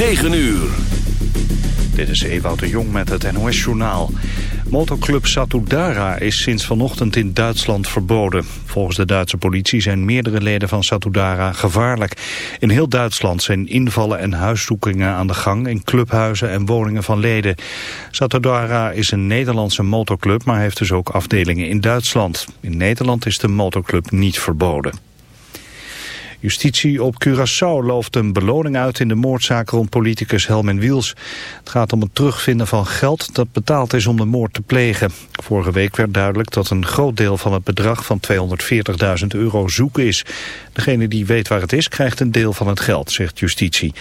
9 uur. Dit is Ewout de Jong met het NOS-journaal. Motoclub Satudara is sinds vanochtend in Duitsland verboden. Volgens de Duitse politie zijn meerdere leden van Satudara gevaarlijk. In heel Duitsland zijn invallen en huiszoekingen aan de gang... in clubhuizen en woningen van leden. Satudara is een Nederlandse motoclub, maar heeft dus ook afdelingen in Duitsland. In Nederland is de motoclub niet verboden. Justitie op Curaçao looft een beloning uit in de moordzaak rond politicus Helmin Wiels. Het gaat om het terugvinden van geld dat betaald is om de moord te plegen. Vorige week werd duidelijk dat een groot deel van het bedrag van 240.000 euro zoek is. Degene die weet waar het is krijgt een deel van het geld, zegt justitie.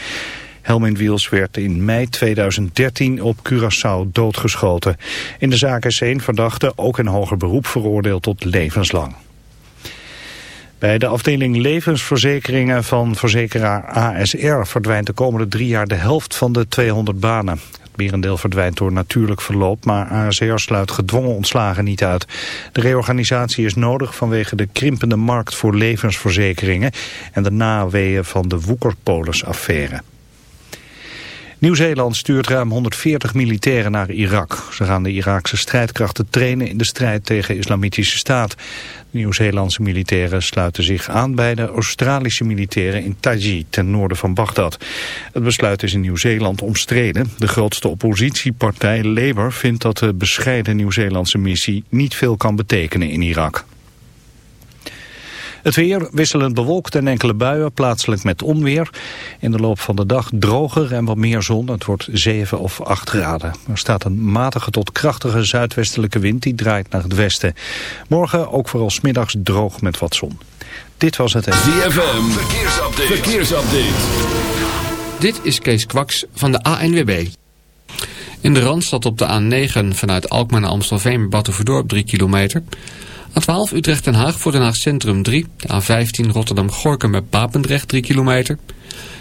Helmin Wiels werd in mei 2013 op Curaçao doodgeschoten. In de zaak is één verdachte, ook in hoger beroep, veroordeeld tot levenslang. Bij de afdeling levensverzekeringen van verzekeraar ASR verdwijnt de komende drie jaar de helft van de 200 banen. Het merendeel verdwijnt door natuurlijk verloop, maar ASR sluit gedwongen ontslagen niet uit. De reorganisatie is nodig vanwege de krimpende markt voor levensverzekeringen en de naweeën van de Woekerpolis-affaire. Nieuw-Zeeland stuurt ruim 140 militairen naar Irak. Ze gaan de Iraakse strijdkrachten trainen in de strijd tegen islamitische staat. Nieuw-Zeelandse militairen sluiten zich aan bij de Australische militairen in Taji, ten noorden van Bagdad. Het besluit is in Nieuw-Zeeland omstreden. De grootste oppositiepartij Labour vindt dat de bescheiden Nieuw-Zeelandse missie niet veel kan betekenen in Irak. Het weer wisselend bewolkt en enkele buien, plaatselijk met onweer. In de loop van de dag droger en wat meer zon. Het wordt 7 of 8 graden. Er staat een matige tot krachtige zuidwestelijke wind die draait naar het westen. Morgen ook vooral smiddags droog met wat zon. Dit was het... ZFM, verkeersupdate. verkeersupdate. Dit is Kees Kwaks van de ANWB. In de Randstad op de A9 vanuit Alkmaar naar Amstelveen, Battenverdorp 3 kilometer... A12 Utrecht-Den Haag voor Den Haag Centrum 3. De A15 Rotterdam-Gorkum bij Papendrecht 3 kilometer.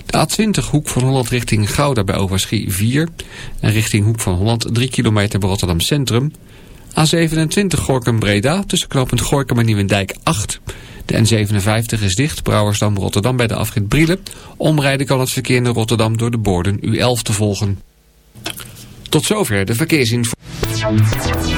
De A20 Hoek van Holland richting Gouda bij Overschie 4. En richting Hoek van Holland 3 kilometer bij Rotterdam Centrum. A27 Gorkum-Breda tussen knooppunt Gorkum en Nieuwendijk 8. De N57 is dicht, Brouwersdam-Rotterdam bij de afrit Brielen. Omrijden kan het verkeer naar Rotterdam door de borden U11 te volgen. Tot zover de verkeersinformatie.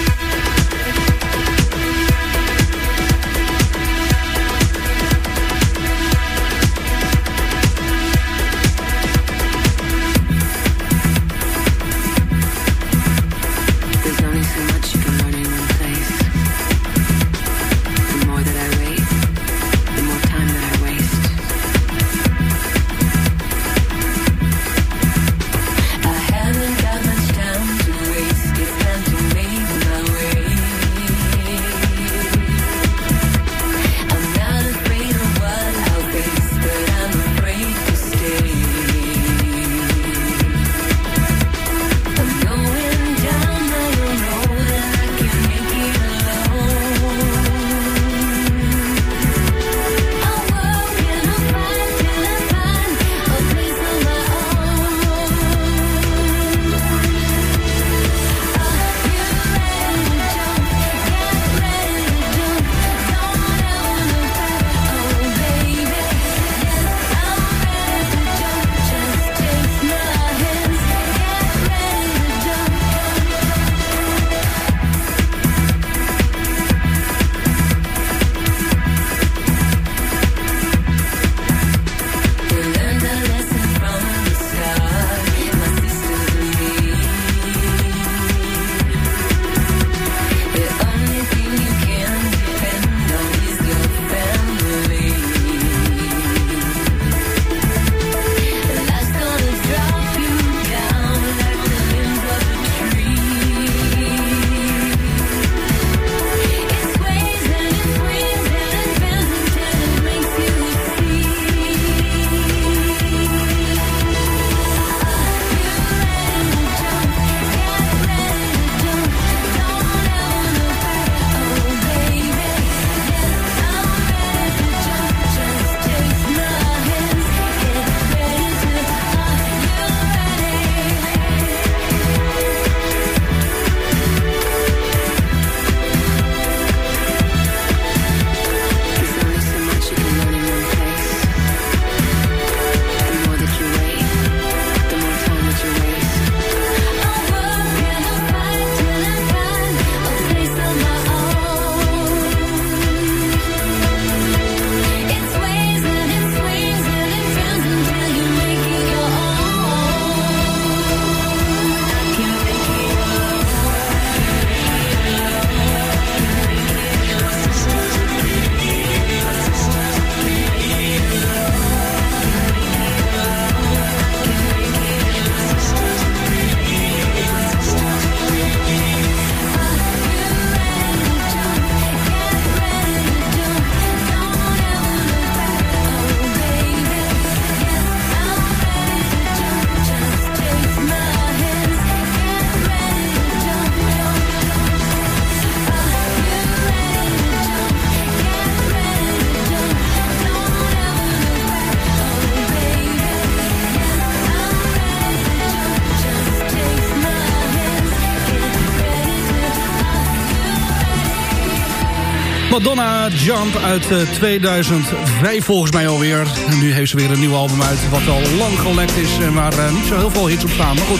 Madonna Jump uit eh, 2005 volgens mij alweer. En nu heeft ze weer een nieuw album uit wat al lang gelekt is... en waar eh, niet zo heel veel hits op staan, maar goed.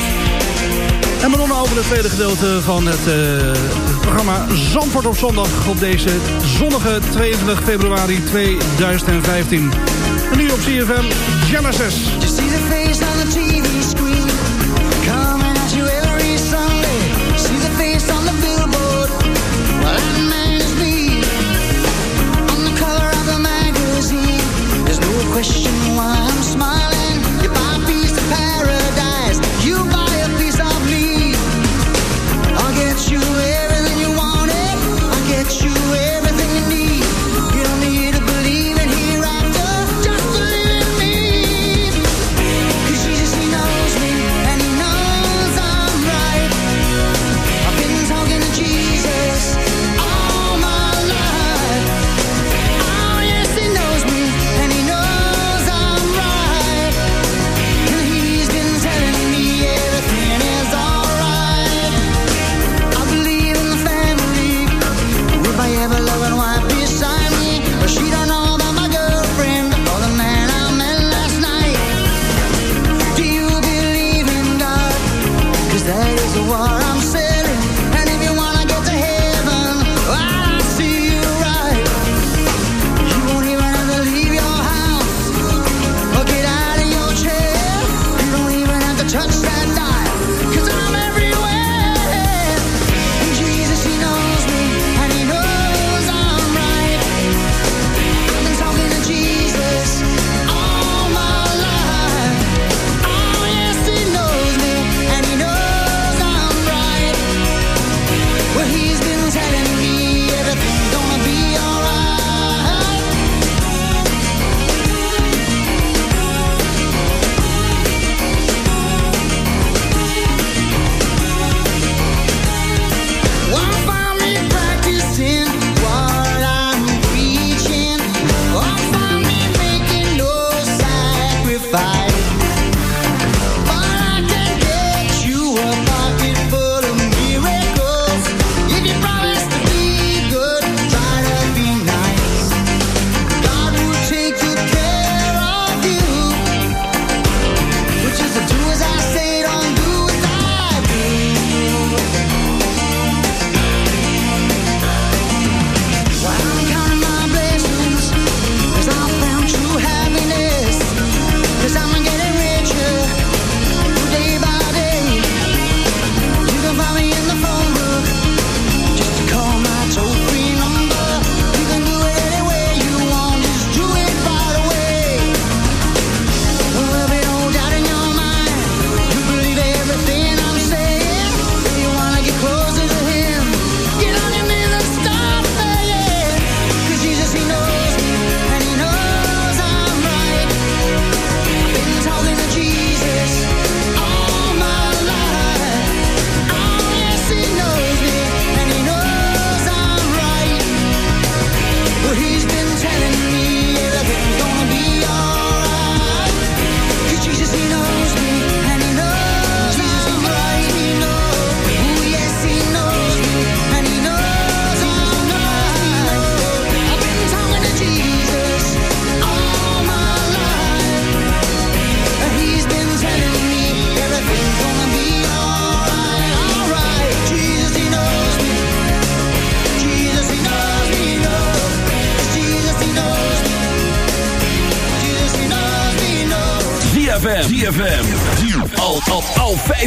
En Madonna over het tweede gedeelte van het programma Zandvoort op zondag... op deze zonnige 22 februari 2015. En nu op CFM Genesis. question why I'm smiling.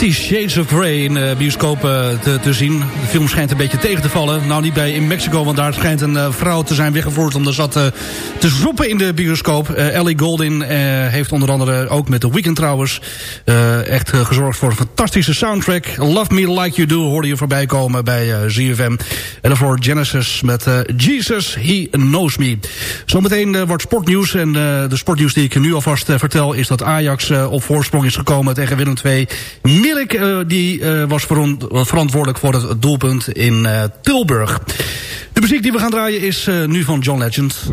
Fifty Shades of Grey in de eh, te, te, zien. De film schijnt een beetje tegen te vallen. Nou, niet bij in Mexico, want daar schijnt een uh, vrouw te zijn weggevoerd... om er zat uh, te zoppen in de bioscoop. Ellie Goldin heeft onder andere ook met The Weeknd trouwens... echt gezorgd voor een fantastische soundtrack. Love Me Like You Do hoorde je voorbij komen bij ZFM. En daarvoor Genesis met Jesus, He Knows Me. Zometeen wordt sportnieuws. En de sportnieuws die ik nu alvast vertel... is dat Ajax op voorsprong is gekomen tegen Willem II... Milik uh, die, uh, was verantwoordelijk voor het doelpunt in uh, Tilburg. De muziek die we gaan draaien is nu van John Legend.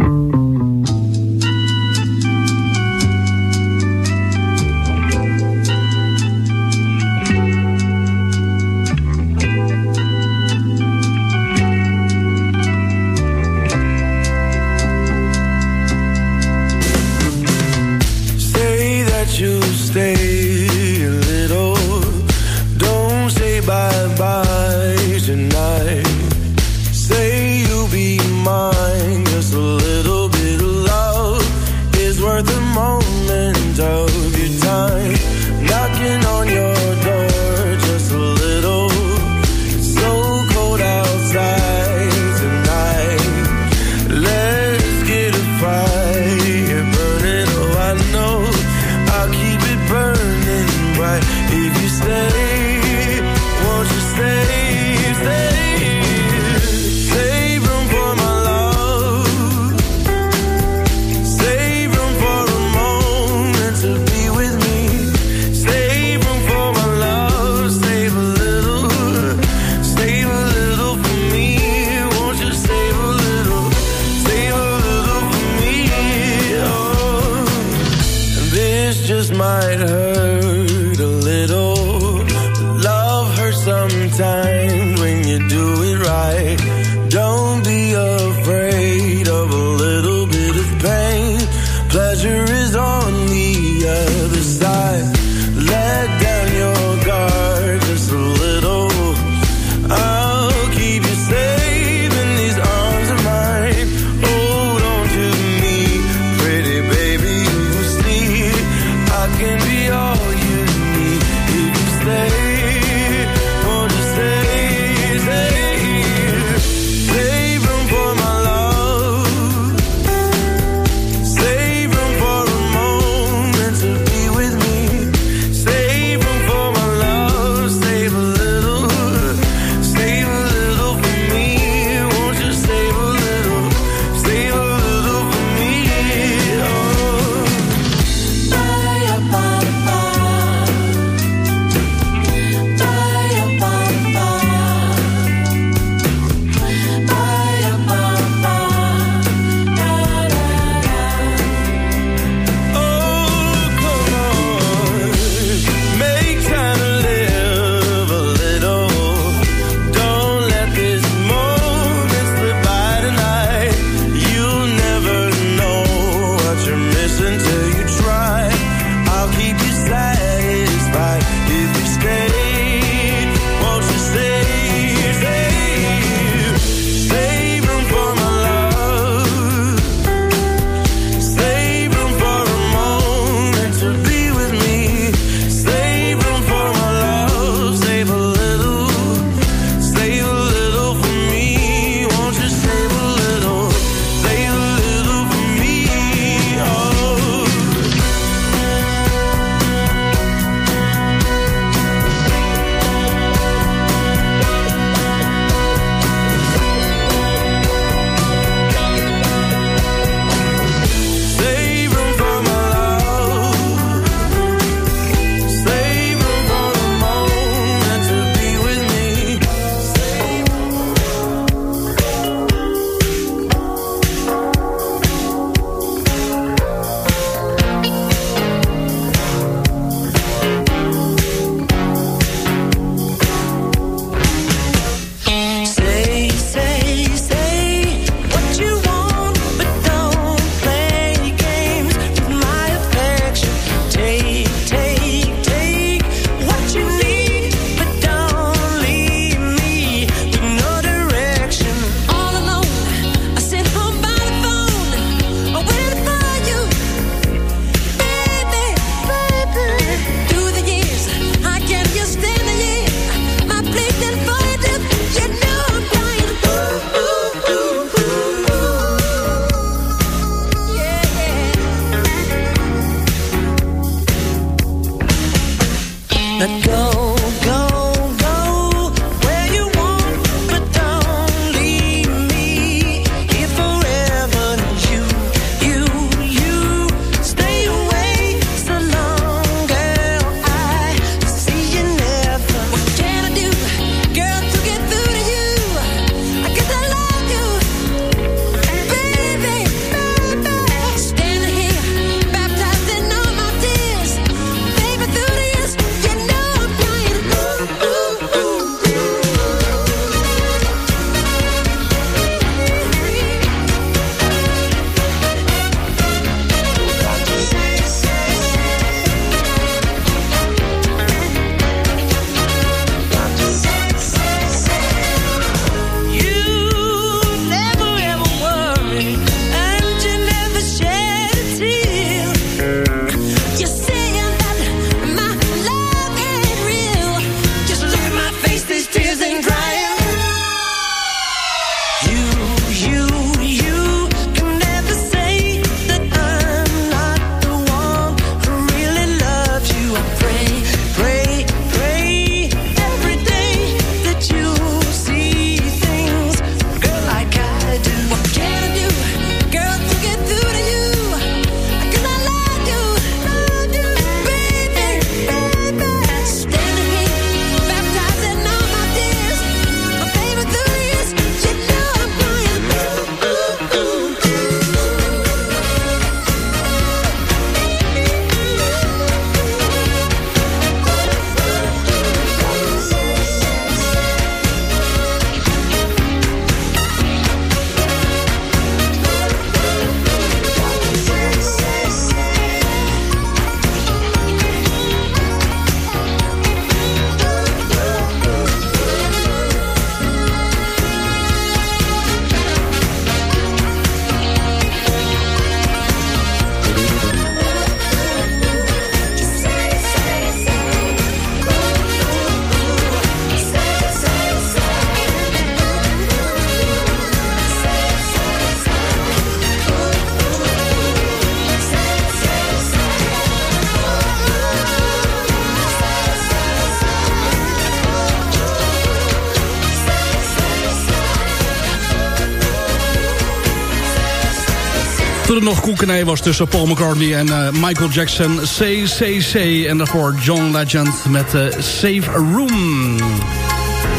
Koekenij was tussen Paul McCartney en uh, Michael Jackson. CCC. En daarvoor John Legend met uh, Save a Room.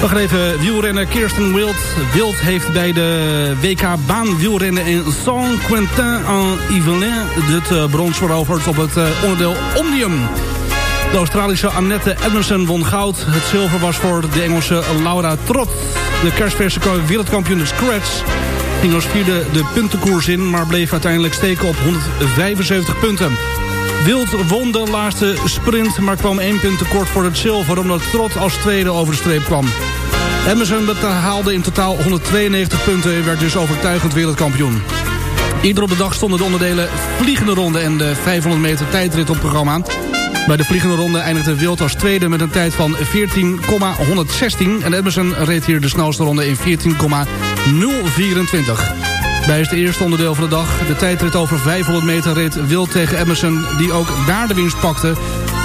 We gaan even wielrenner Kirsten Wild. Wild heeft bij de WK baanwielrennen in Saint-Quentin-en-Yvelines... het uh, brons veroverd op het onderdeel Omnium. De Australische Annette Edmondson won goud. Het zilver was voor de Engelse Laura Trott. De kerstverse wereldkampioen Scratch ging als vierde de puntenkoers in... maar bleef uiteindelijk steken op 175 punten. Wild won de laatste sprint, maar kwam één punt tekort voor het zilver... omdat Trot als tweede over de streep kwam. Emerson haalde in totaal 192 punten en werd dus overtuigend wereldkampioen. Ieder op de dag stonden de onderdelen vliegende ronde en de 500 meter tijdrit op programma. Bij de vliegende ronde eindigde Wild als tweede met een tijd van 14,116. En Edmondson reed hier de snelste ronde in 14,024. Bij het eerste onderdeel van de dag. De tijdrit over 500 meter reed Wild tegen Emerson... die ook daar de winst pakte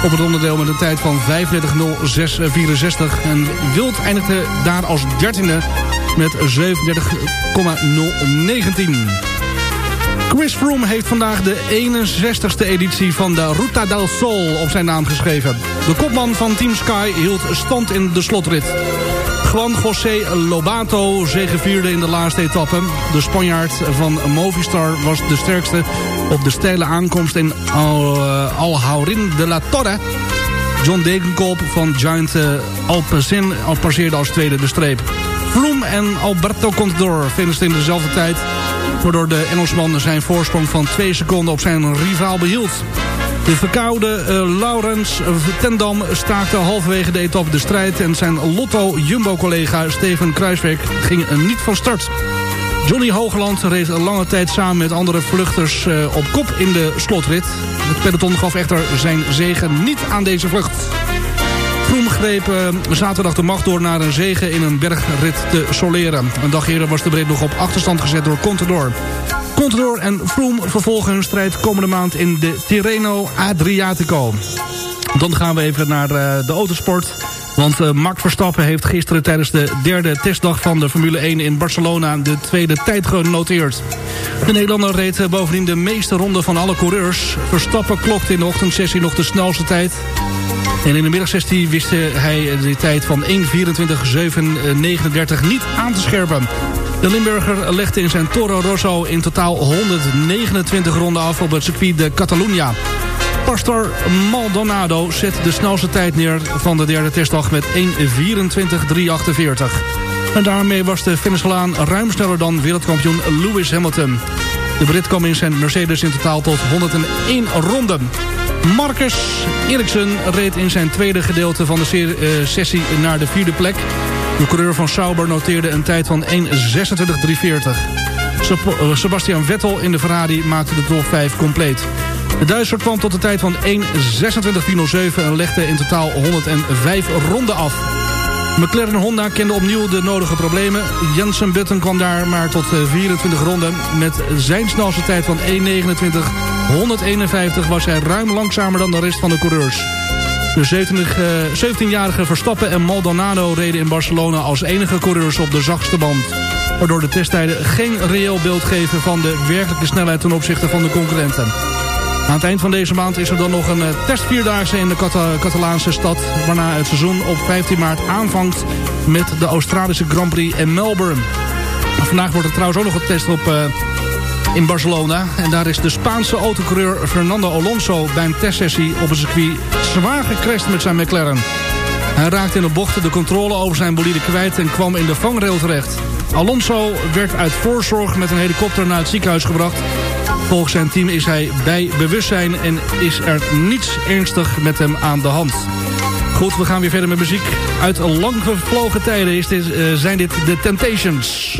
op het onderdeel met een tijd van 35,0664. En Wild eindigde daar als dertiende met 37,019. Chris Froome heeft vandaag de 61ste editie van de Ruta del Sol op zijn naam geschreven. De kopman van Team Sky hield stand in de slotrit. Juan José Lobato zegevierde in de laatste etappe. De Spanjaard van Movistar was de sterkste op de steile aankomst in uh, Alhaurin de la Torre. John Degenkolb van Giant uh, Alpecin passeerde als tweede de streep. Froome en Alberto Contador finishten in dezelfde tijd waardoor de Engelsman zijn voorsprong van 2 seconden op zijn rivaal behield. De verkoude uh, Laurens Tendam staakte halverwege de etappe de strijd... en zijn Lotto-Jumbo-collega Steven Kruiswijk ging niet van start. Johnny Hoogland reed lange tijd samen met andere vluchters uh, op kop in de slotrit. Het peloton gaf echter zijn zegen niet aan deze vlucht. Greep uh, zaterdag de macht door naar een zegen in een bergrit te soleren. Een dag eerder was de breed nog op achterstand gezet door Contador. Contador en Froome vervolgen hun strijd komende maand in de Tirreno Adriatico. Dan gaan we even naar uh, de autosport. Want uh, Max Verstappen heeft gisteren tijdens de derde testdag van de Formule 1 in Barcelona de tweede tijd genoteerd. De Nederlander reed bovendien de meeste ronden van alle coureurs. Verstappen klokte in de ochtendsessie nog de snelste tijd. En in de middagsessie wist hij de tijd van 1.24.739 niet aan te scherpen. De Limburger legde in zijn Toro Rosso in totaal 129 ronden af op het circuit de Catalunya. Pastor Maldonado zet de snelste tijd neer van de derde testdag met 1.24.348. En daarmee was de Venezolaan ruim sneller dan wereldkampioen Lewis Hamilton. De Brit kwam in zijn Mercedes in totaal tot 101 ronden. Marcus Eriksen reed in zijn tweede gedeelte van de uh, sessie naar de vierde plek. De coureur van Sauber noteerde een tijd van 1.26.340. Eh, Sebastian Vettel in de Ferrari maakte de top 5 compleet. De Duitser kwam tot de tijd van 1.26.407 en legde in totaal 105 ronden af. McLaren Honda kende opnieuw de nodige problemen. Jensen Button kwam daar maar tot 24 eh, ronden. Met zijn snelste tijd van 1.29 151 was hij ruim langzamer dan de rest van de coureurs. De 17-jarige eh, Verstappen en Maldonado reden in Barcelona als enige coureurs op de zachtste band. Waardoor de testtijden geen reëel beeld geven van de werkelijke snelheid ten opzichte van de concurrenten. Aan het eind van deze maand is er dan nog een eh, testvierdaagse in de Catalaanse stad... waarna het seizoen op 15 maart aanvangt met de Australische Grand Prix in Melbourne. Vandaag wordt er trouwens ook nog getest op uh, in Barcelona. En daar is de Spaanse autocoureur Fernando Alonso bij een testsessie op een circuit zwaar gecrashed met zijn McLaren. Hij raakte in de bochten de controle over zijn bolide kwijt en kwam in de vangrail terecht. Alonso werd uit voorzorg met een helikopter naar het ziekenhuis gebracht. Volgens zijn team is hij bij bewustzijn en is er niets ernstig met hem aan de hand. Goed, we gaan weer verder met muziek. Uit lang gevlogen tijden is dit, uh, zijn dit de Temptations.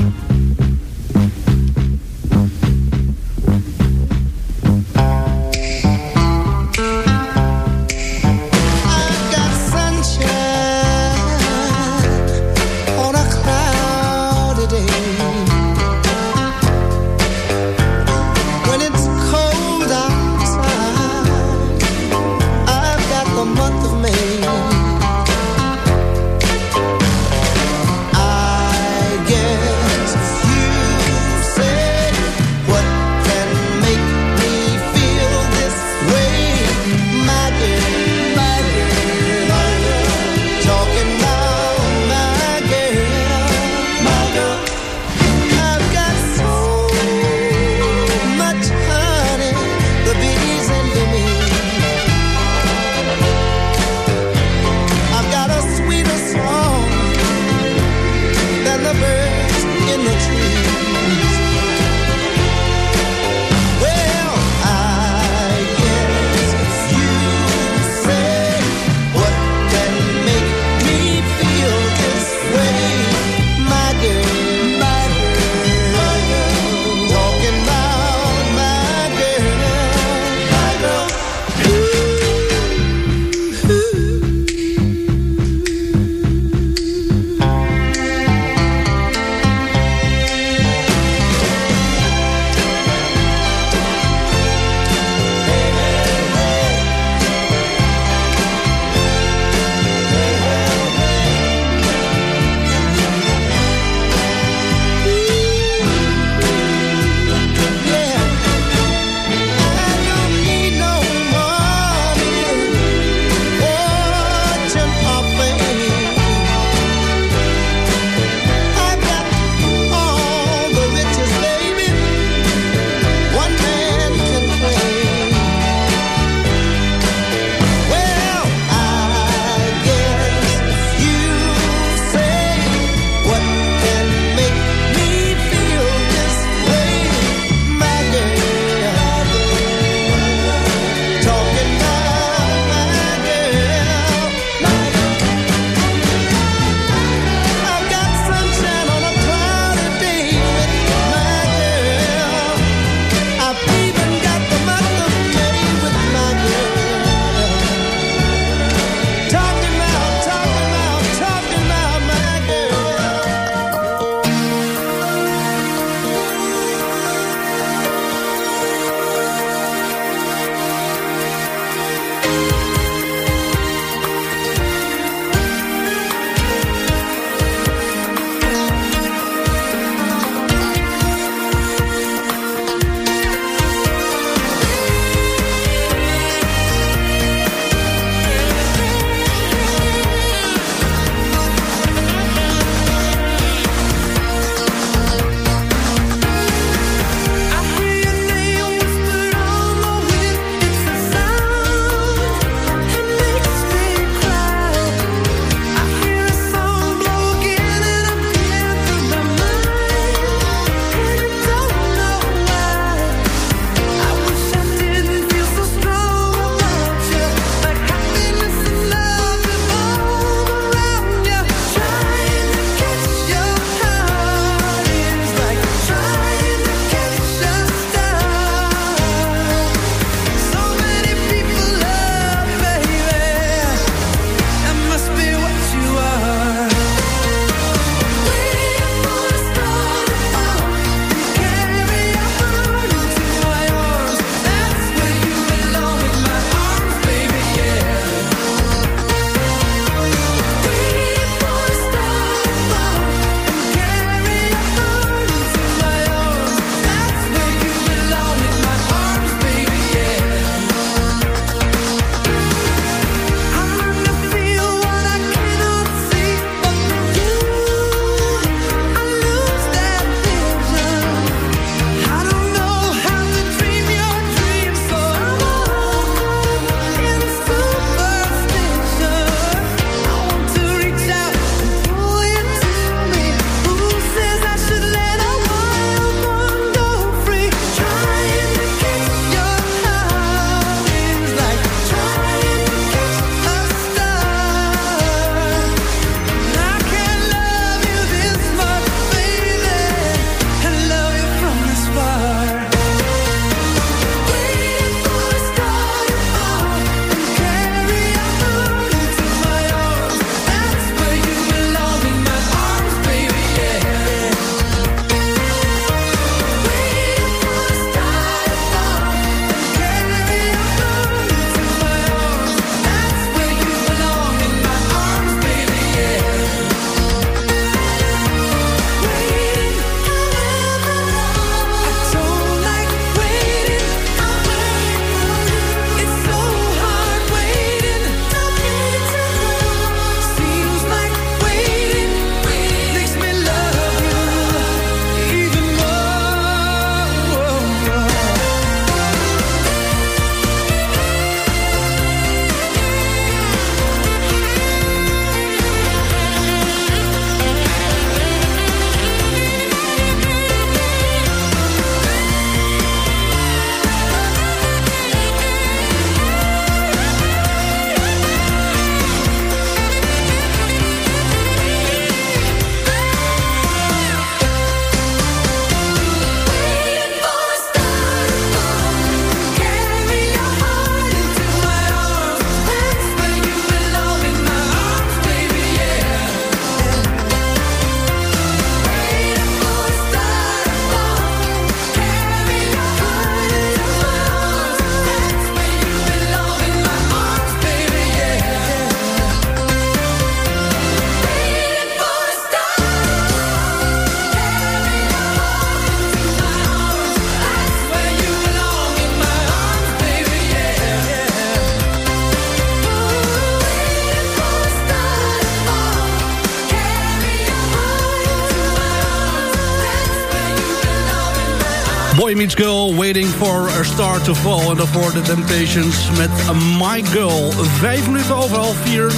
Boy Meets Girl, Waiting for a Star to Fall. En daarvoor The Temptations met My Girl. Vijf minuten over half vier.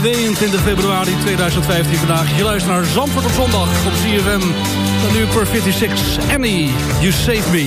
22 februari 2015 vandaag. Je luistert naar Zandvoort op zondag op CFM. Dan nu per 56. Annie, You Save Me.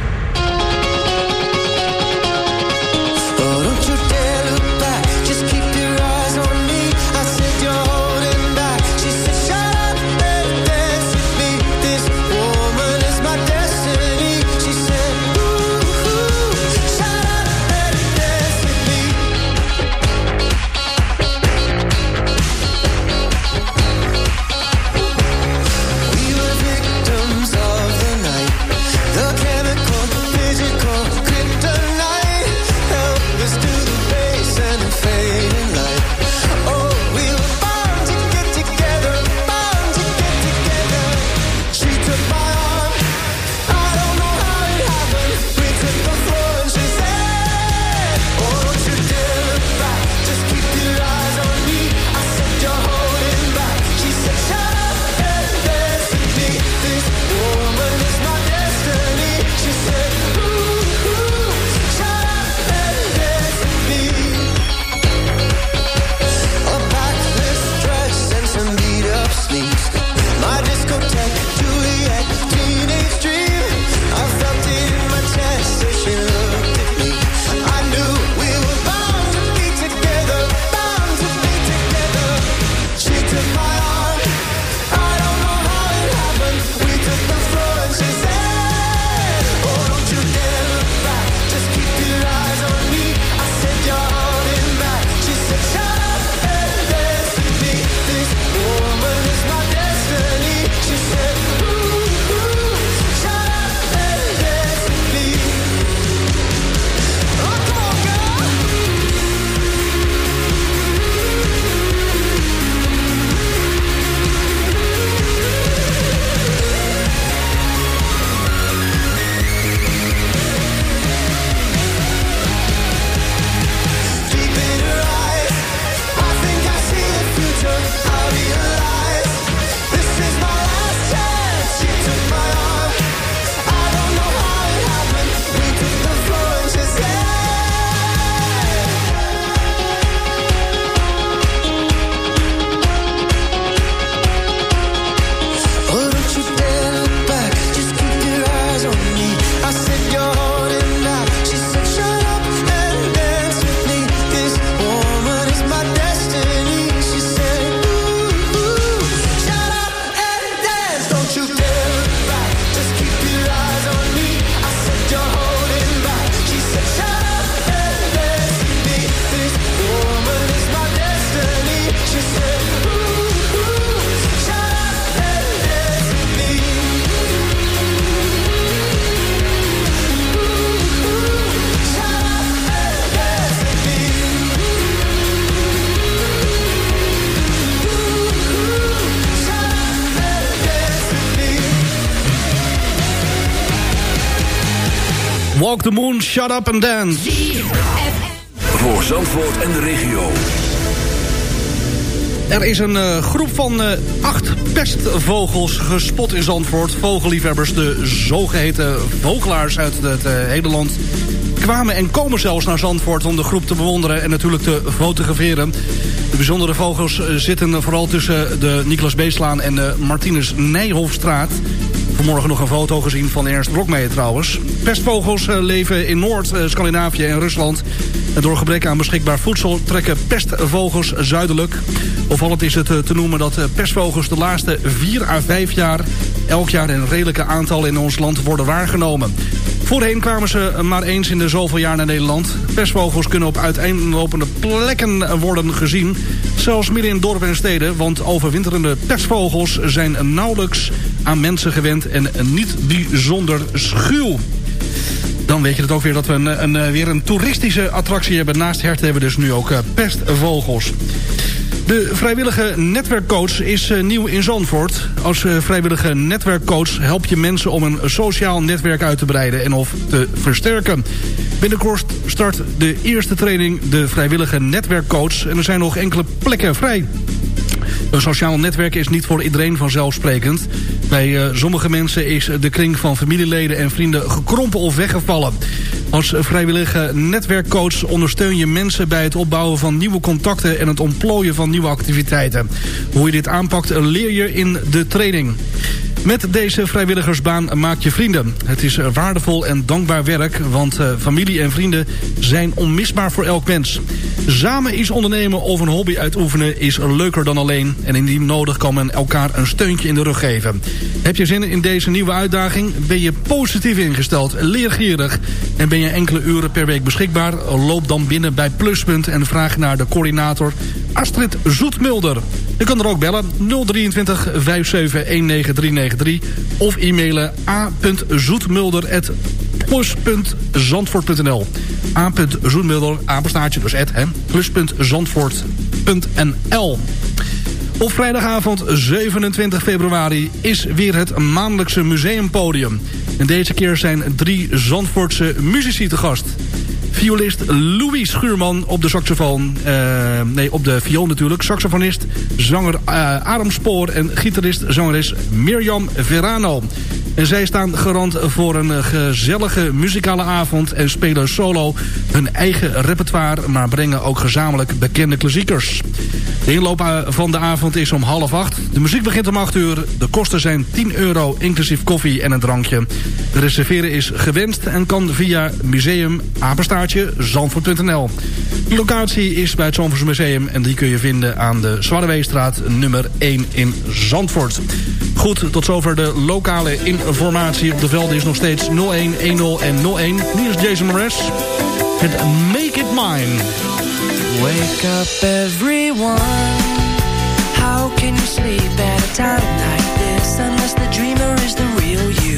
Walk the Moon, Shut Up and Dance. Voor Zandvoort en de regio. Er is een uh, groep van uh, acht pestvogels gespot in Zandvoort. Vogelliefhebbers, de zogeheten vogelaars uit het uh, hele land... kwamen en komen zelfs naar Zandvoort om de groep te bewonderen... en natuurlijk te fotograferen. De bijzondere vogels zitten vooral tussen de Niklas Beeslaan en de Martinus Nijhofstraat. Vanmorgen nog een foto gezien van Ernst Brokmeijer trouwens. Pestvogels leven in Noord-Scandinavië en Rusland... En door gebrek aan beschikbaar voedsel trekken pestvogels zuidelijk. Opvallend is het te noemen dat pestvogels de laatste 4 à 5 jaar... elk jaar in redelijke aantallen in ons land worden waargenomen. Voorheen kwamen ze maar eens in de zoveel jaar naar Nederland. Pestvogels kunnen op uiteenlopende plekken worden gezien. Zelfs midden in dorpen en steden. Want overwinterende pestvogels zijn nauwelijks mensen gewend en niet bijzonder schuw. Dan weet je het ook weer dat we een, een, weer een toeristische attractie hebben. Naast herten hebben we dus nu ook pestvogels. De vrijwillige netwerkcoach is nieuw in Zandvoort. Als vrijwillige netwerkcoach help je mensen om een sociaal netwerk uit te breiden en of te versterken. Binnenkort start de eerste training de vrijwillige netwerkcoach en er zijn nog enkele plekken vrij. Een sociaal netwerk is niet voor iedereen vanzelfsprekend. Bij uh, sommige mensen is de kring van familieleden en vrienden gekrompen of weggevallen. Als vrijwillige netwerkcoach ondersteun je mensen bij het opbouwen van nieuwe contacten en het ontplooien van nieuwe activiteiten. Hoe je dit aanpakt leer je in de training. Met deze vrijwilligersbaan maak je vrienden. Het is waardevol en dankbaar werk, want uh, familie en vrienden zijn onmisbaar voor elk mens. Samen iets ondernemen of een hobby uitoefenen is leuker dan alleen. En indien nodig kan men elkaar een steuntje in de rug geven. Heb je zin in deze nieuwe uitdaging? Ben je positief ingesteld, leergierig en ben je enkele uren per week beschikbaar? Loop dan binnen bij Pluspunt en vraag naar de coördinator Astrid Zoetmulder. Je kan er ook bellen 023 57 19393 of e-mailen a.zoetmulder.plus.zandvoort.nl a.zoetmulder, apenstaartje, dus plus.zandvoort.nl op vrijdagavond 27 februari is weer het maandelijkse museumpodium. En deze keer zijn drie Zandvoortse muzici te gast. Violist Louis Schuurman op de saxofoon. Uh, nee, op de viool natuurlijk. Saxofonist, zanger uh, Adam Spoor en gitarist, zangeres Mirjam Verano. En zij staan garant voor een gezellige muzikale avond... en spelen solo hun eigen repertoire... maar brengen ook gezamenlijk bekende klassiekers. De inloop van de avond is om half acht. De muziek begint om 8 uur. De kosten zijn 10 euro, inclusief koffie en een drankje. Reserveren is gewenst en kan via museum apenstaartje zandvoort.nl. De locatie is bij het Zandvoorts Museum... en die kun je vinden aan de Zwarreweestraat nummer 1 in Zandvoort. Goed, tot zover de lokale informatie. Op de velden is nog steeds 01, 10 en 01. Hier is Jason Mraz. Het Make It Mine. Wake up everyone. How can you sleep at a time like this unless the dreamer is the real you?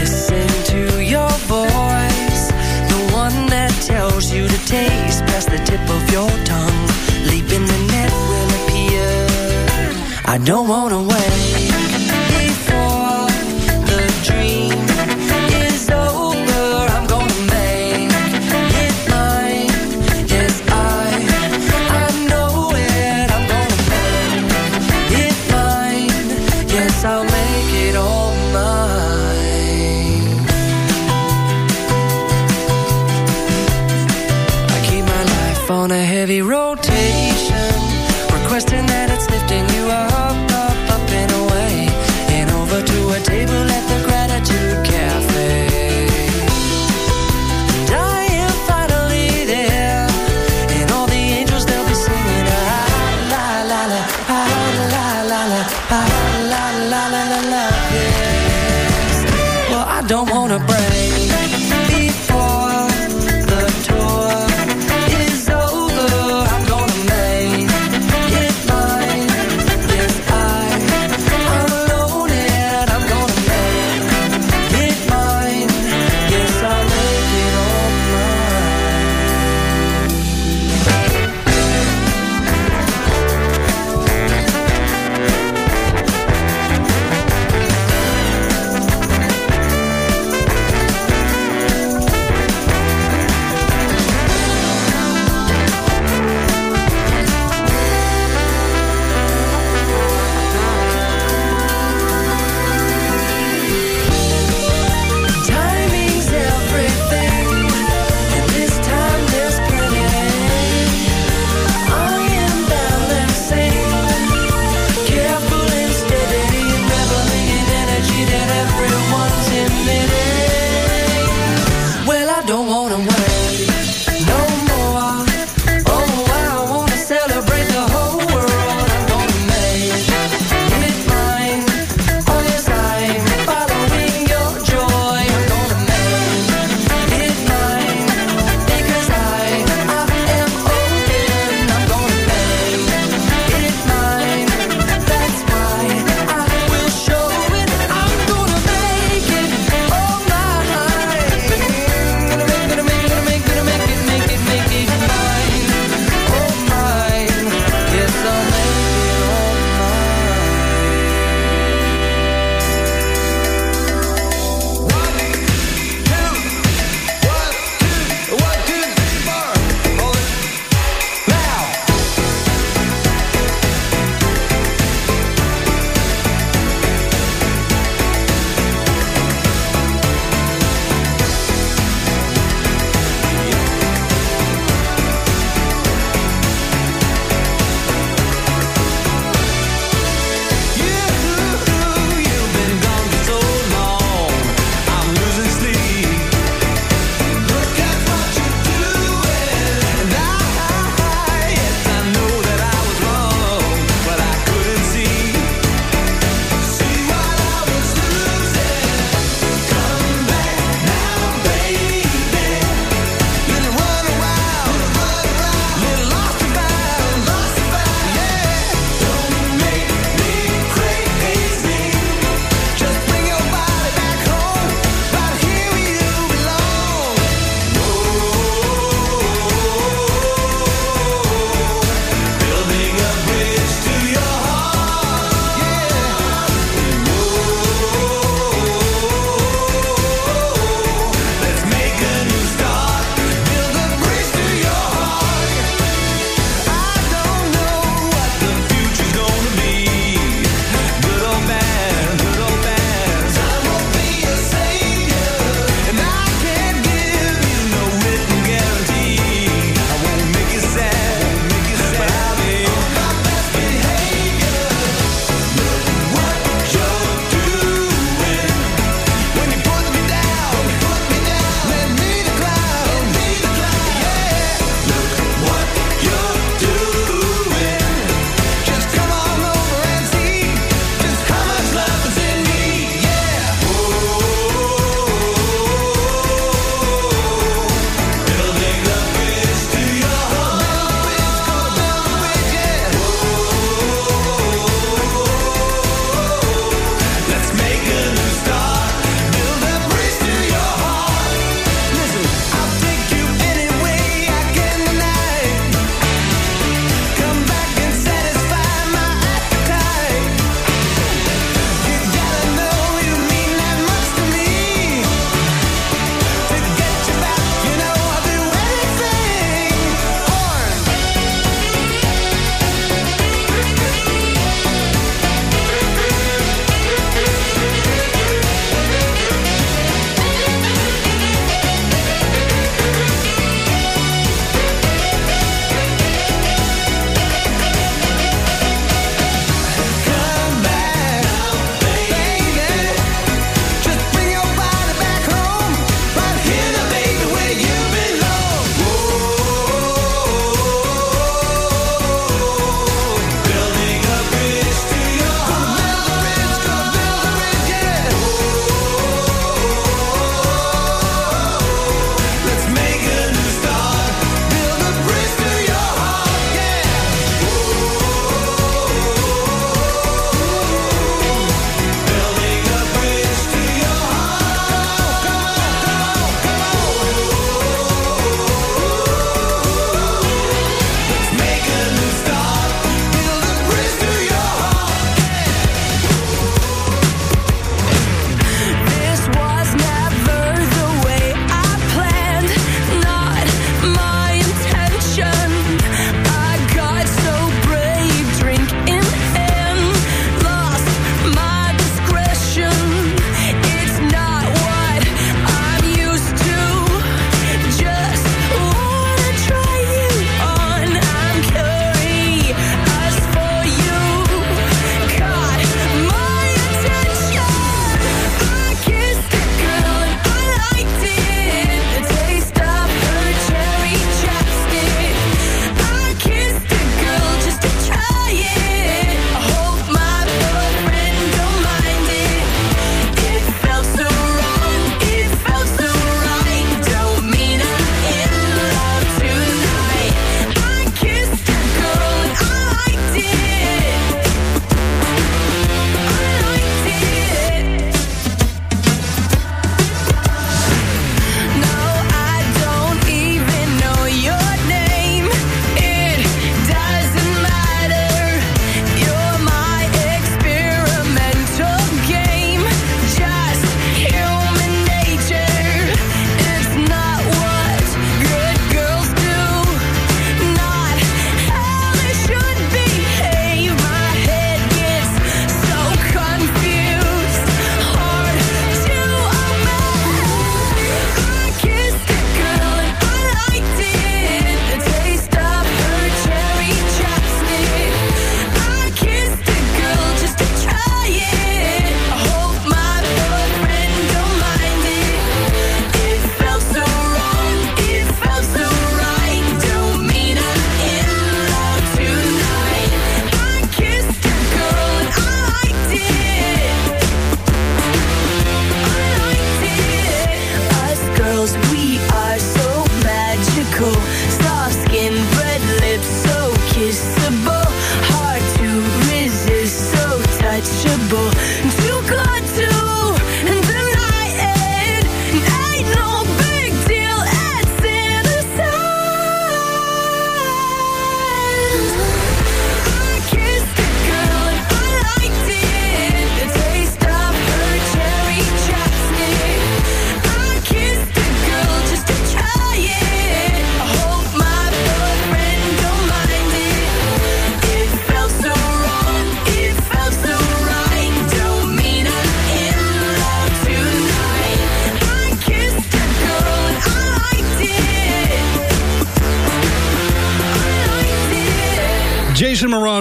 Listen to your voice, the one that tells you to taste past the tip of your tongue. Leap. I don't wanna wait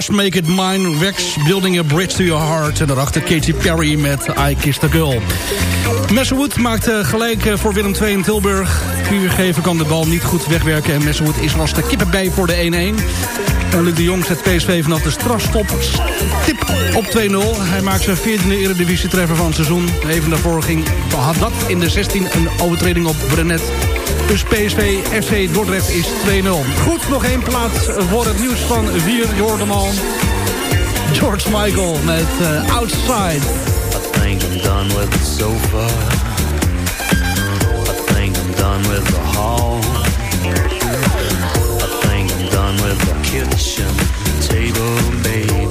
Make It Mine. Rex, Building a Bridge to Your Heart. En daarachter Katy Perry met I Kissed a Girl. Messerwood maakt gelijk eh, voor Willem II in Tilburg. Vuurgever kan de bal niet goed wegwerken. En Messerwood is als de kippen voor de 1-1. Luc de Jong zet PSV vanaf de strafstop tip op 2-0. Hij maakt zijn 14e eredivisie-treffer van het seizoen. Even daarvoor ging, had dat in de 16 een overtreding op Brenet. Dus PSV FC Dordrecht is 2-0. Goed, nog één plaats voor het nieuws van 4 Jordeman. George Michael met uh, Outside. I think I'm done with the sofa. I think I'm done with the hall. I think I'm done with the kitchen table, baby.